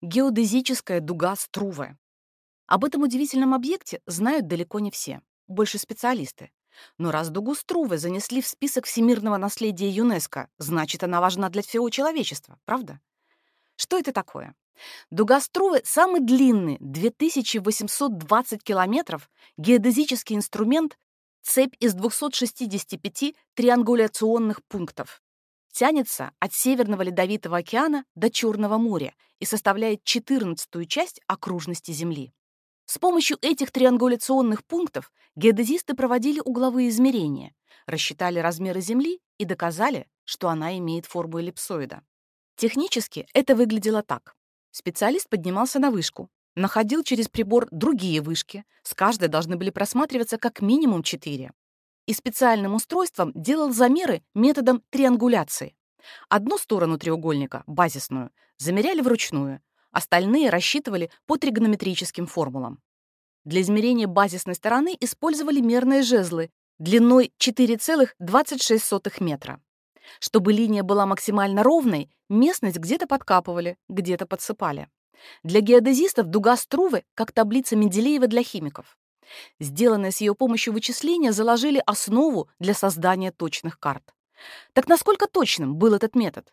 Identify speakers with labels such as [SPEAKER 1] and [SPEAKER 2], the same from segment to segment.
[SPEAKER 1] геодезическая дуга Струве. Об этом удивительном объекте знают далеко не все, больше специалисты. Но раз дугу Струве занесли в список всемирного наследия ЮНЕСКО, значит, она важна для всего человечества, правда? Что это такое? Дуга Струве — самый длинный, 2820 километров, геодезический инструмент, цепь из 265 триангуляционных пунктов. Тянется от Северного Ледовитого океана до Черного моря и составляет 14-ю часть окружности Земли. С помощью этих триангуляционных пунктов геодезисты проводили угловые измерения, рассчитали размеры Земли и доказали, что она имеет форму эллипсоида. Технически это выглядело так. Специалист поднимался на вышку, находил через прибор другие вышки, с каждой должны были просматриваться как минимум четыре. И специальным устройством делал замеры методом триангуляции. Одну сторону треугольника, базисную, замеряли вручную, Остальные рассчитывали по тригонометрическим формулам. Для измерения базисной стороны использовали мерные жезлы длиной 4,26 метра. Чтобы линия была максимально ровной, местность где-то подкапывали, где-то подсыпали. Для геодезистов дуга Струве как таблица Менделеева для химиков. Сделанные с ее помощью вычисления заложили основу для создания точных карт. Так насколько точным был этот метод?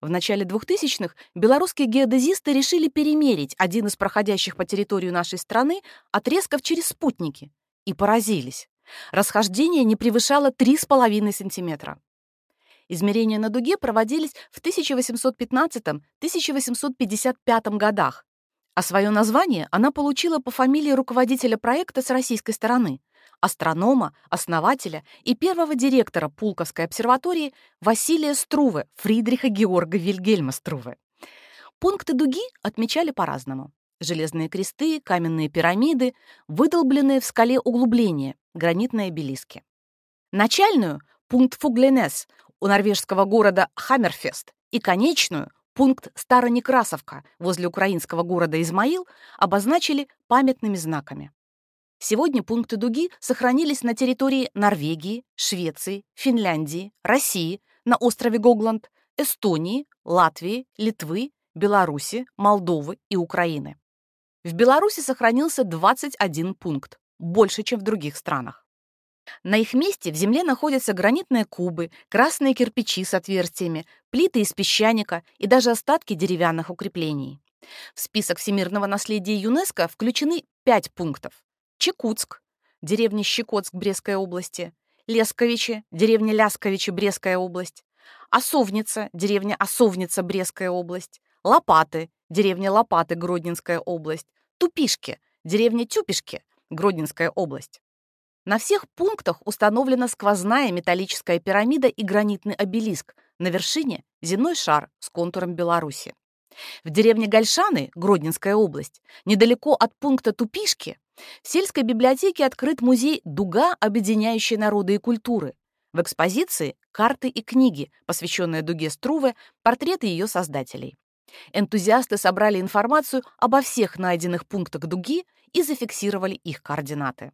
[SPEAKER 1] В начале 2000-х белорусские геодезисты решили перемерить один из проходящих по территории нашей страны отрезков через спутники и поразились. Расхождение не превышало 3,5 сантиметра. Измерения на дуге проводились в 1815-1855 годах, а свое название она получила по фамилии руководителя проекта с российской стороны – астронома, основателя и первого директора Пулковской обсерватории Василия Струве, Фридриха Георга Вильгельма Струве. Пункты дуги отмечали по-разному. Железные кресты, каменные пирамиды, выдолбленные в скале углубления, гранитные обелиски. Начальную — пункт Фугленес у норвежского города Хаммерфест и конечную — пункт Старонекрасовка возле украинского города Измаил обозначили памятными знаками. Сегодня пункты дуги сохранились на территории Норвегии, Швеции, Финляндии, России, на острове Гогланд, Эстонии, Латвии, Литвы, Беларуси, Молдовы и Украины. В Беларуси сохранился 21 пункт, больше, чем в других странах. На их месте в земле находятся гранитные кубы, красные кирпичи с отверстиями, плиты из песчаника и даже остатки деревянных укреплений. В список всемирного наследия ЮНЕСКО включены пять пунктов. Чекутск, деревня Щекотск Брестской области, Лесковичи, деревня Лясковичи, Брестская область, Осовница, деревня Осовница, Брестская область, Лопаты, деревня Лопаты, Гродненская область, Тупишки, деревня Тюпишки, Гродненская область. На всех пунктах установлена сквозная металлическая пирамида и гранитный обелиск, на вершине — земной шар с контуром Беларуси. В деревне Гальшаны, Гродненская область, недалеко от пункта Тупишки, в сельской библиотеке открыт музей «Дуга, объединяющая народы и культуры». В экспозиции карты и книги, посвященные дуге Струве, портреты ее создателей. Энтузиасты собрали информацию обо всех найденных пунктах дуги и зафиксировали их координаты.